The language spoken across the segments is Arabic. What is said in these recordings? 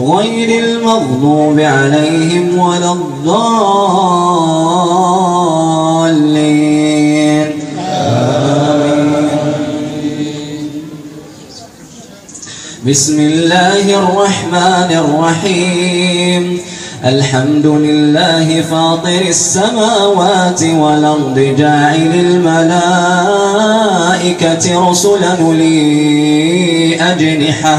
غير المغضوب عليهم ولا الضالين. بسم الله الرحمن الرحيم. الحمد لله فاطر السماوات والأرض جاعل الملائكة رسلا لي أجنحة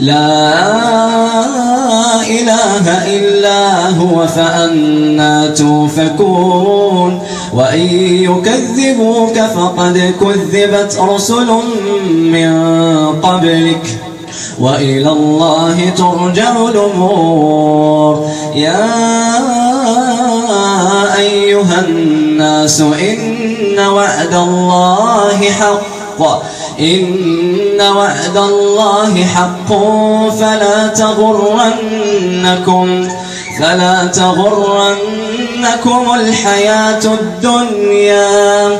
لا إله إلا هو فأنا توفكون وإن يكذبوك فقد كذبت رسل من قبلك وإلى الله ترجع الأمور. يا أيها الناس إن وعد الله حق. إن وعد الله حق فلا تغرنكم فلا تغرنكم الحياة الدنيا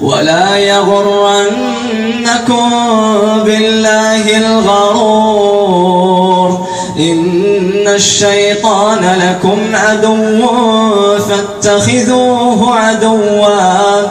ولا يغرنكم بالله الغرور. إن الشيطان لكم عدو فاتخذوه عدواً.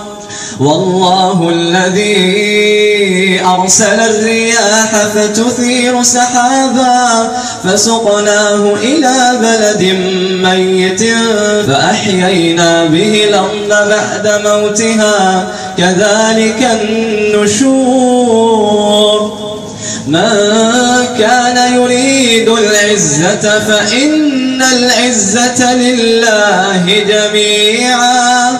والله الذي أرسل الرياح فتثير سحابا فسقناه إلى بلد ميت فأحيينا به الأرض بعد موتها كذلك النشور من كان يريد العزة فإن العزة لله جميعا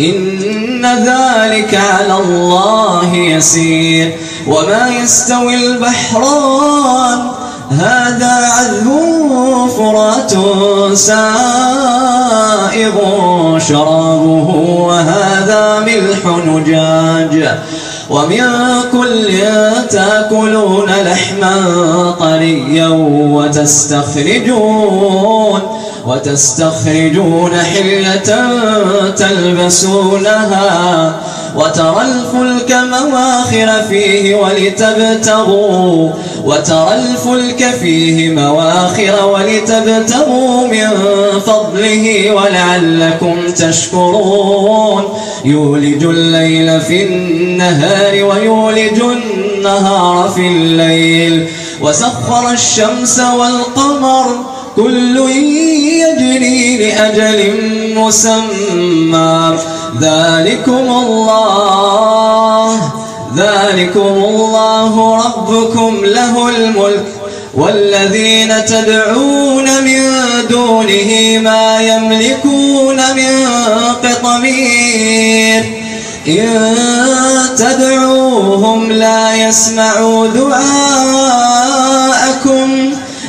إن ذلك على الله يسير. وما يستوي البحران هذا عذب فرات سائغ شرابه وهذا ملح نجاج. ومن كل تاكلون لحما طريا وتستخرجون. وتستخرجون حلية تلبسونها وترى الفلك مواخر فيه ولتبتغوا وترى الفلك فيه مواخر ولتبتغوا من فضله ولعلكم تشكرون. يولج الليل في النهار ويولج النهار في الليل. وسخر الشمس والقمر كل يجري لأجل مسمى. ذلكم الله. ذلكم الله ربكم له الملك. والذين تدعون من دونه ما يملكون من قطمير. إن تدعوهم لا يسمعوا دعاءكم.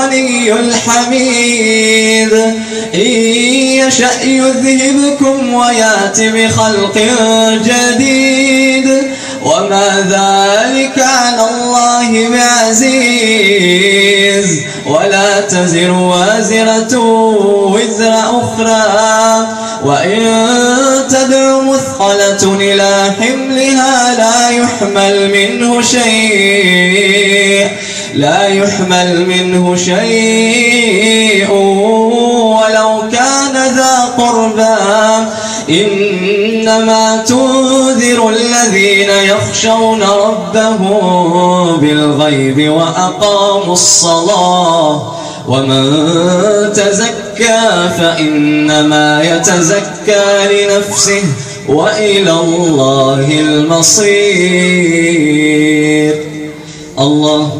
الغني الحميد. إن يشأ يذهبكم ويأت بخلق جديد. وما ذلك على الله بعزيز. ولا تزر وازرة وزر أخرى. وإن تدع مثقلة إلى حملها لا يحمل منه شيء. لا يحمل منه شيء ولو كان ذا قربى. إنما تنذر الذين يخشون ربهم بالغيب وأقاموا الصلاة. ومن تزكى فإنما يتزكى لنفسه وإلى الله المصير. الله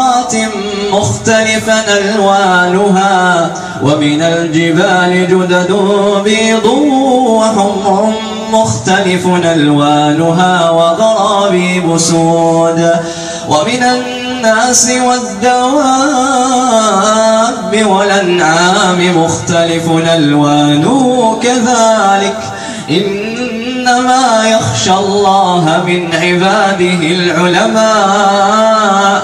مختلفا ألوانها ومن الجبال جدد بيض وحمر مختلف ألوانها وغرابيب سود. ومن الناس والدواب والأنعام مختلف ألوانه كذلك. إنما يخشى الله من عباده العلماء.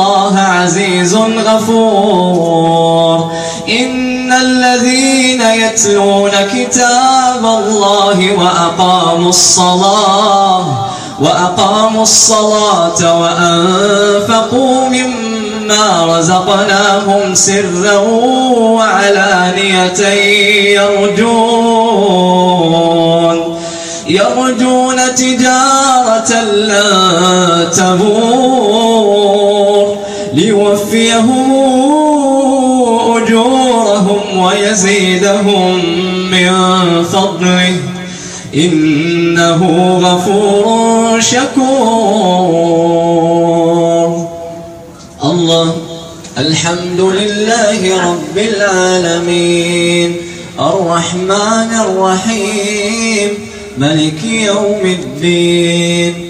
الله عزيز غفور. إن الذين يتلون كتاب الله وأقاموا الصلاة وأقاموا الصلاة وأنفقوا مما رزقناهم سرا وعلانية يرجون. يرجون تجارة لا تبور. ليوفيهم أجورهم ويزيدهم من فضله. إنه غفور شكور. الله الحمد لله رب العالمين. الرحمن الرحيم ملك يوم الدين.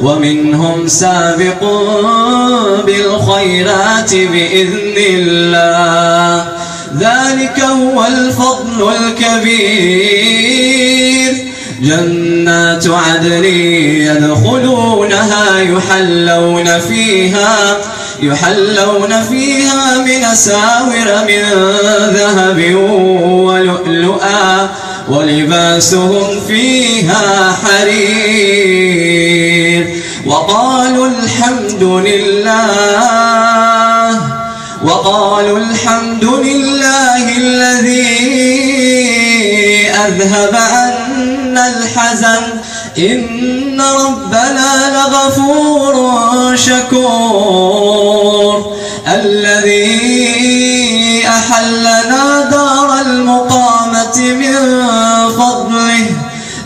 ومنهم سابق بالخيرات بإذن الله. ذلك هو الفضل الكبير. جنات عدن يدخلونها يحلون فيها يحلون فيها من ساور من ذهب ولؤلؤا. ولباسهم فيها حرير. وقالوا الحمد لله وقالوا الحمد لله الذي أذهب عنا الحزن. إن ربنا لغفور شكور. الذي أحلنا دار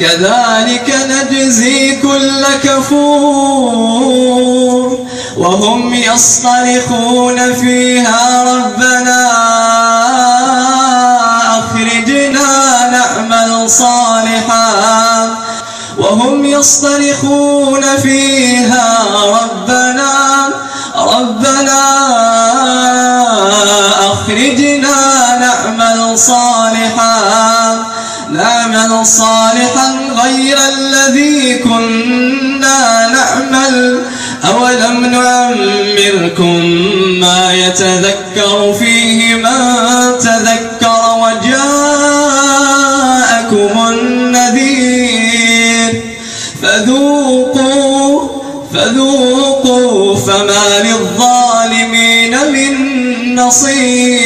كذلك نجزي كل كفور وهم يصطرخون فيها ربنا أخرجنا نعمل صالحا وهم يصطرخون فيها ربنا ربنا أخرجنا نعمل صالحا نعمل صالحا غير الذي كنا نعمل. أولم نعمركم ما يتذكر فيه من تذكر وجاءكم النذير. فذوقوا فذوقوا فما للظالمين من نصير.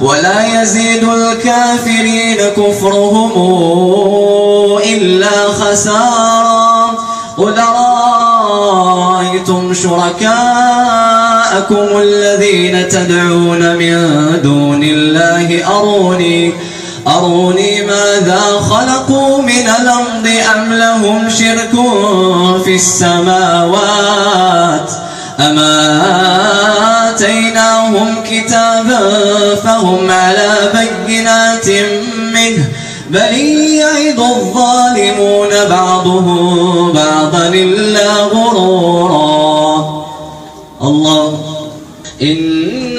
ولا يزيد الكافرين كفرهم إلا خسارا. قل رأيتم شركاءكم الذين تدعون من دون الله؟ أروني أروني ماذا خلقوا من الأرض أم لهم شرك في السماوات؟ أما آتيناهم كتابا فهم على بينات منه بل يعد الظالمون بعضهم بعضا إلا غرورا. الله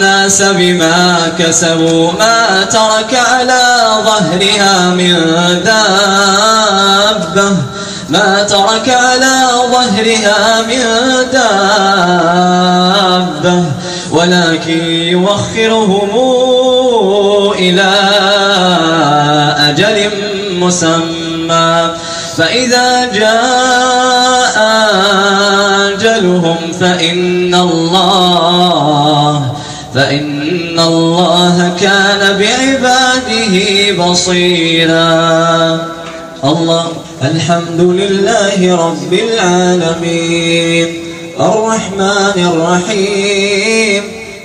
الناس بما كسبوا ما ترك على ظهرها من دابة. ما ترك على ظهرها من دابة. ولكن يوخرهم إلى أجل مسمى. فإذا جاء أجلهم فإن الله فإن الله كان بعباده بصيرا. الله الحمد لله رب العالمين. الرحمن الرحيم.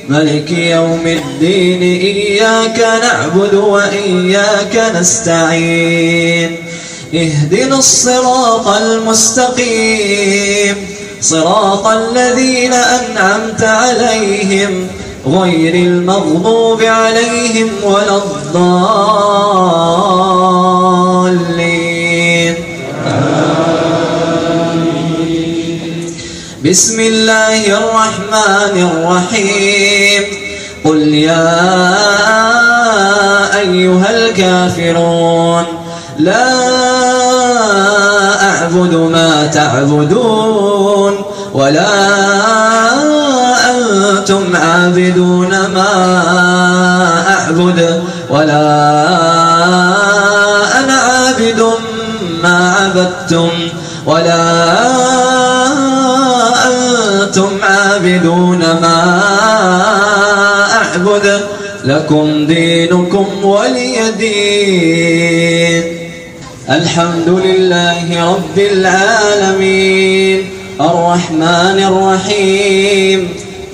ملك يوم الدين إياك نعبد وإياك نستعين. اهدنا الصراط المستقيم. صراط الذين أنعمت عليهم. غير المغضوب عليهم ولا الضالين. بسم الله الرحمن الرحيم. قل يا أيها الكافرون لا أعبد ما تعبدون ولا أنتم عابدون ما أعبد ولا أنا عابد ما عبدتم ولا أنتم عابدون ما أعبد. لكم دينكم ولي دين. الحمد لله رب العالمين. الرحمن الرحيم.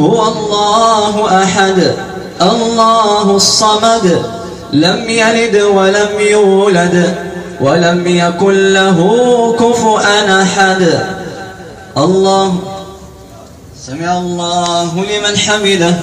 هو الله أحد الله الصمد لم يلد ولم يولد ولم يكن له كفؤا أحد. الله سمع الله لمن حمده.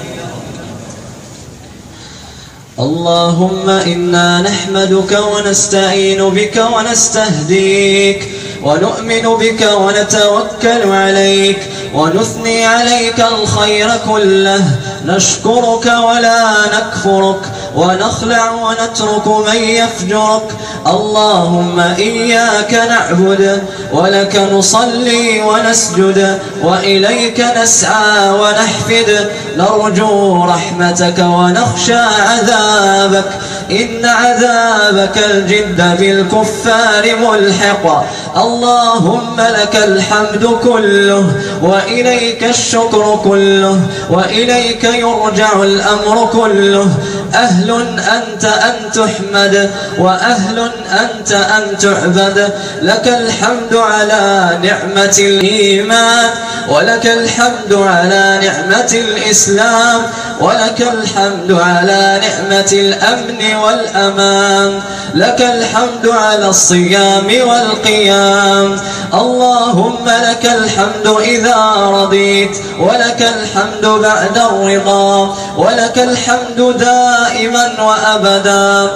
اللهم إنا نحمدك ونستعين بك ونستهديك ونؤمن بك ونتوكل عليك ونثني عليك الخير كله. نشكرك ولا نكفرك ونخلع ونترك من يفجرك. اللهم إياك نعبد ولك نصلي ونسجد وإليك نسعى ونحفد. نرجو رحمتك ونخشى عذابك. إن عذابك الجد بالكفار ملحق. اللهم لك الحمد كله. وإليك الشكر كله وإليك يرجع الأمر كله. أهل أنت أن تحمد وأهل أنت أن تعبد. لك الحمد على نعمة الإيمان ولك الحمد على نعمة الإسلام ولك الحمد على نعمة الأمن والأمان. لك الحمد على الصيام والقيام. اللهم لك الحمد إذا رضيت ولك الحمد بعد الرضا ولك الحمد دائما وأبدا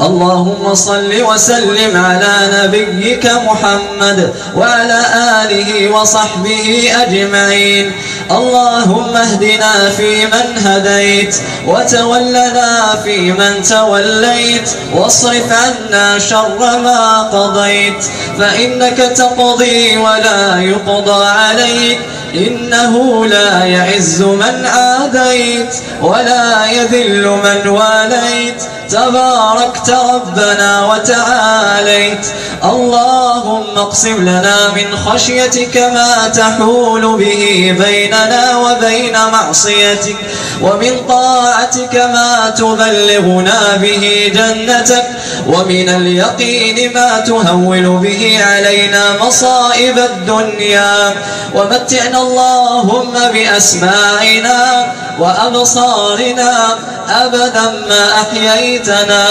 اللهم صل وسلم على نبيك محمد وعلى آله وصحبه أجمعين. اللهم اهدنا فيمن هديت وتولنا فيمن توليت واصرف عنا شر ما قضيت. فإنك تقضي ولا يقضى عليك. إنه لا يعز من عاديت ولا يذل من واليت. تباركت ربنا وتعاليت. اللهم اقسم لنا من خشيتك ما تحول به بيننا وبين معصيتك ومن طاعتك ما تبلغنا به جنتك ومن اليقين ما تهول به علينا مصائب الدنيا. ومتعنا اللهم بأسماعنا وأبصارنا أبدا ما أحييتنا.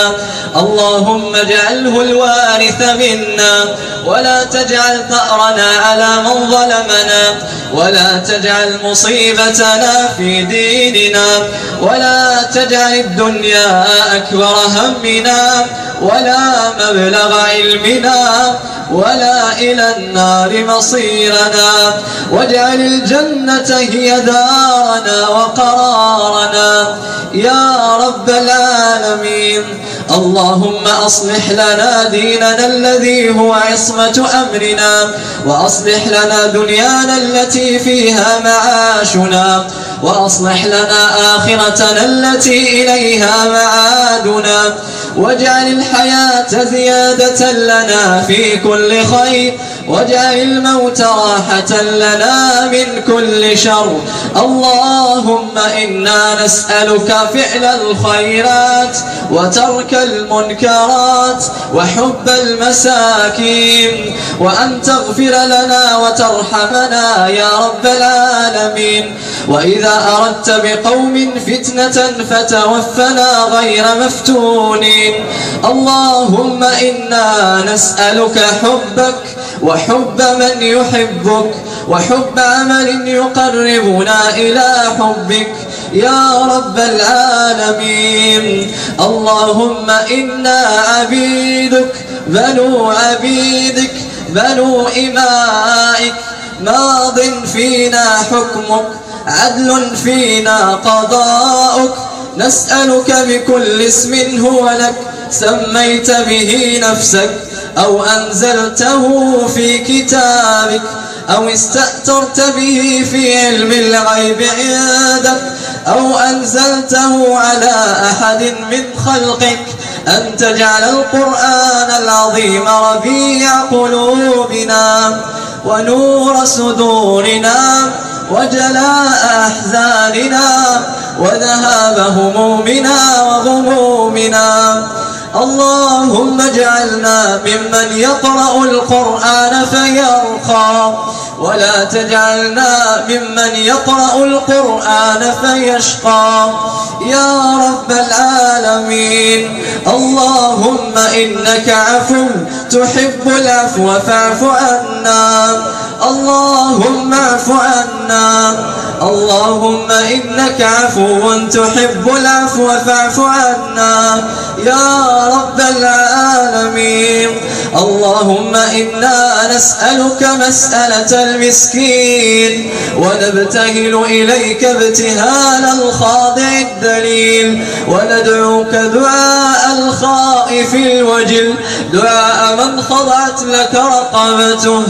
اللهم اجعله الوارث منا ولا تجعل ثأرنا على من ظلمنا ولا تجعل مصيبتنا في ديننا ولا تجعل الدنيا أكبر همنا ولا مبلغ علمنا ولا إلى النار مصيرنا واجعل الجنة هي دارنا وقرارنا يا رب العالمين اللهم أصلح لنا ديننا الذي هو عصمة أمرنا وأصلح لنا دنيانا التي فيها معاشنا وأصلح لنا آخرتنا التي إليها معادنا واجعل الحياة زيادة لنا في كل خير. واجعل الموت راحة لنا من كل شر. اللهم إنا نسألك فعل الخيرات وترك المنكرات وحب المساكين. وأن تغفر لنا وترحمنا يا رب العالمين. وإذا أردت بقوم فتنة فتوفنا غير مفتونين. اللهم إنا نسألك حبك وحب من يحبك وحب عمل يقربنا إلى حبك. يا رب العالمين اللهم إنا عبيدك بنو عبيدك بنو إمائك. ماض فينا حكمك عدل فينا قضاؤك. نسألك بكل اسم هو لك سميت به نفسك أو أنزلته في كتابك أو استأثرت به في علم الغيب عندك أو أنزلته على أحد من خلقك. أن تجعل القرآن العظيم ربيع قلوبنا ونور صدورنا وجلاء أحزاننا. وذهاب همومنا وغمومنا اللهم اجعلنا ممن يقرأ القرآن فيرخى ولا تجعلنا ممن يقرأ القرآن فيشقى. يا رب العالمين. اللهم إنك عفو تحب العفو فاعف عنا. اللهم اعف عنا. اللهم إنك عفو تحب العفو فاعف عنا يا رب العالمين. اللهم إنا نسألك مسألة المسكين ونبتهل إليك ابتهال الخاضع الدليل وندعوك دعاء الخائف الوجل دعاء من خضعت لك رقبته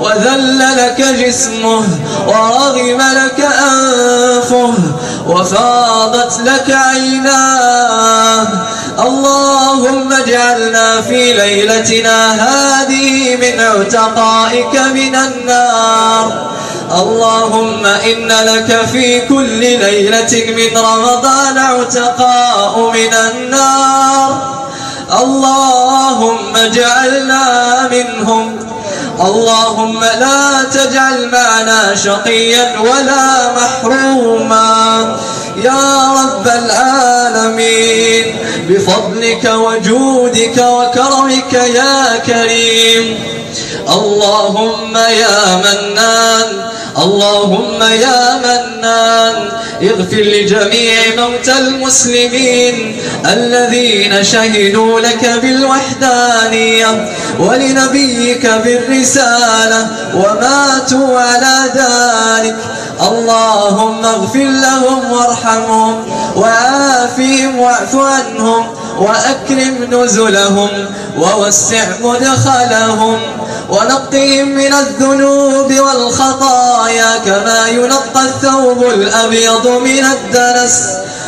وذل لك جسمه ورغم لك أنفه وفاضت لك عيناه اللهم اجعلنا في ليلتنا هذه من عتقائك من النار. اللهم إن لك في كل ليلة من رمضان عتقاء من النار. اللهم اجعلنا منهم. اللهم لا تجعل معنا شقيا ولا محروما. يا رب العالمين بفضلك وجودك وكرمك يا كريم. اللهم يا منان اللهم يا منان اغفر لجميع موتى المسلمين الذين شهدوا لك بالوحدانية ولنبيك بالرسالة وماتوا على ذلك. اللهم اغفر لهم وارحمهم وعافهم واعف عنهم وأكرم نزلهم ووسع مدخلهم ونقهم من الذنوب والخطايا كما ينقى الثوب الأبيض من الدنس.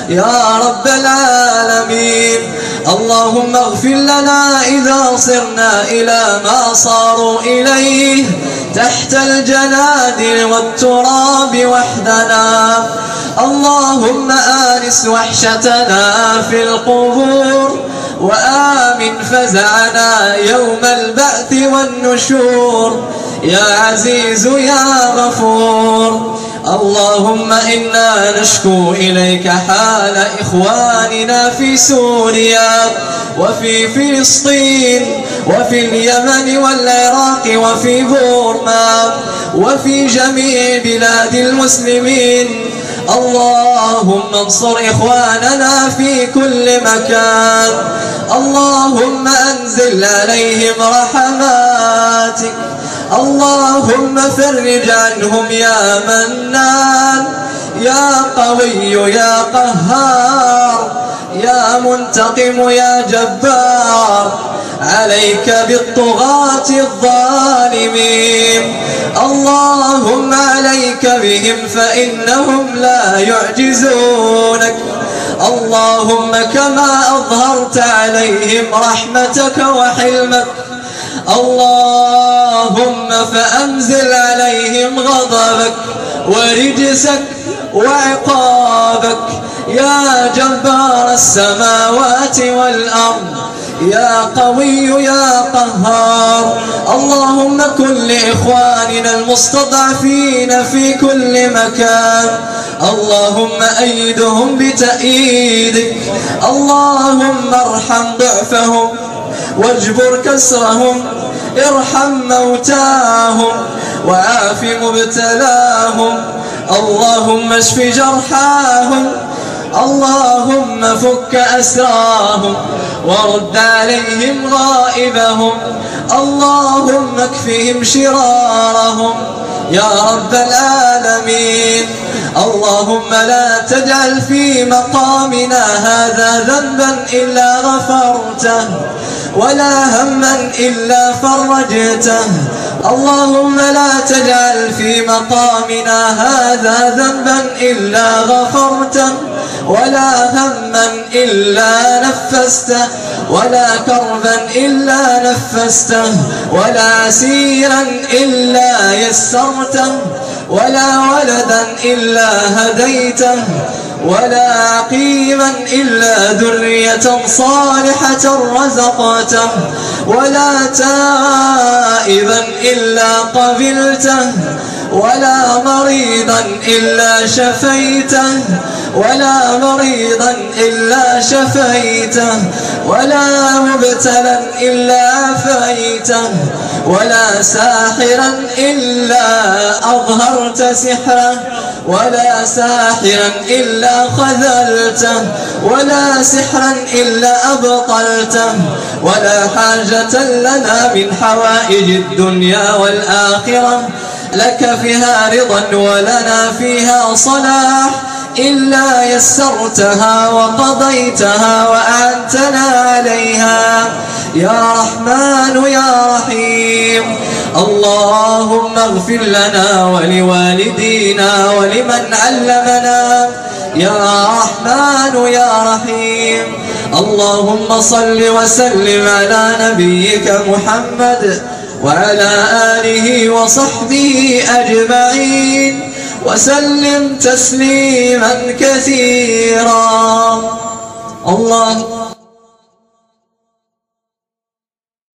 يا رب العالمين اللهم اغفر لنا إذا صرنا إلى ما صاروا إليه. تحت الجنادل والتراب وحدنا. اللهم آنس وحشتنا في القبور وآمن فزعنا يوم البعث والنشور. يا عزيز يا غفور. اللهم إنا نشكو إليك حال إخواننا في سوريا وفي فلسطين وفي اليمن والعراق وفي بورما وفي جميع بلاد المسلمين. اللهم انصر إخواننا في كل مكان. اللهم أنزل عليهم رحماتك. اللهم فرج عنهم يا منان يا قوي يا قهار يا منتقم يا جبار عليك بالطغاة الظالمين. اللهم عليك بهم فإنهم لا يعجزونك. اللهم كما أظهرت عليهم رحمتك وحلمك. اللهم فأنزل عليهم غضبك ورجسك وعقابك. يا جبار السماوات والأرض يا قوي يا قهار. اللهم كن لإخواننا المستضعفين في كل مكان. اللهم أيدهم بتأييدك. اللهم ارحم ضعفهم. واجبر كسرهم ارحم موتاهم وعاف مبتلاهم. اللهم اشف جرحاهم اللهم فك أسراهم ورد عليهم غائبهم. اللهم اكفهم شرارهم. يا رب العالمين اللهم لا تجعل في مقامنا هذا ذنبا إلا غفرته. ولا هما إلا فرجته. اللهم لا تجعل في مقامنا هذا ذنبا إلا غفرته ولا هما إلا نفسته ولا كربا إلا نفسته ولا سيرا إلا يسرته. ولا ولدا إلا هديته ولا عقيما إلا ذرية صالحة رزقته ولا تائبا إلا قبلته ولا مريضا إلا شفيته. ولا مريضا إلا شفيته. ولا مبتلا إلا عفيته ولا ساحرا إلا أظهرت سحره. ولا ساحرا إلا خذلته. ولا سحرا إلا أبطلته. ولا حاجة لنا من حوائج الدنيا والآخرة. لك فيها رضا ولنا فيها صلاح. إلا يسرتها وقضيتها وأعنتنا عليها. يا رحمن يا رحيم. اللهم اغفر لنا ولوالدينا ولمن علمنا. يا رحمن يا رحيم. اللهم صل وسلم على نبيك محمد وعلى آله وصحبه أجمعين. وسلم تسليما كثيرا. الله